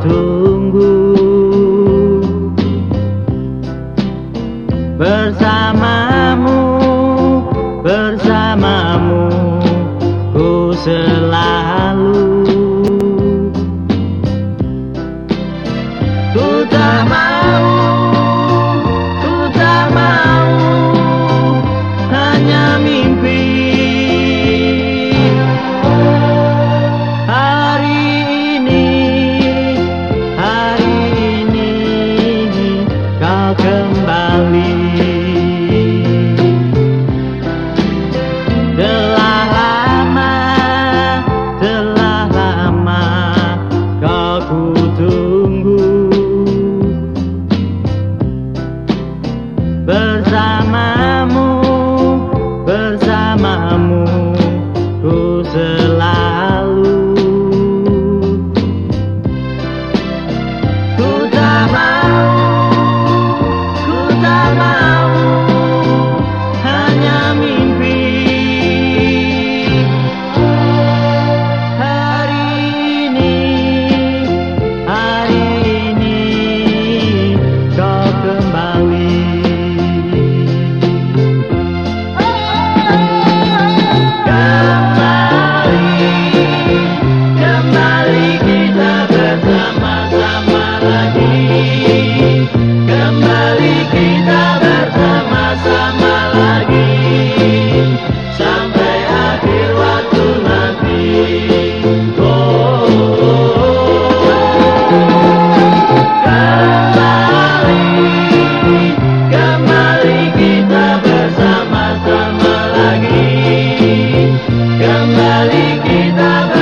tunggu. Bersamamu bersamamu ku selalu Maligita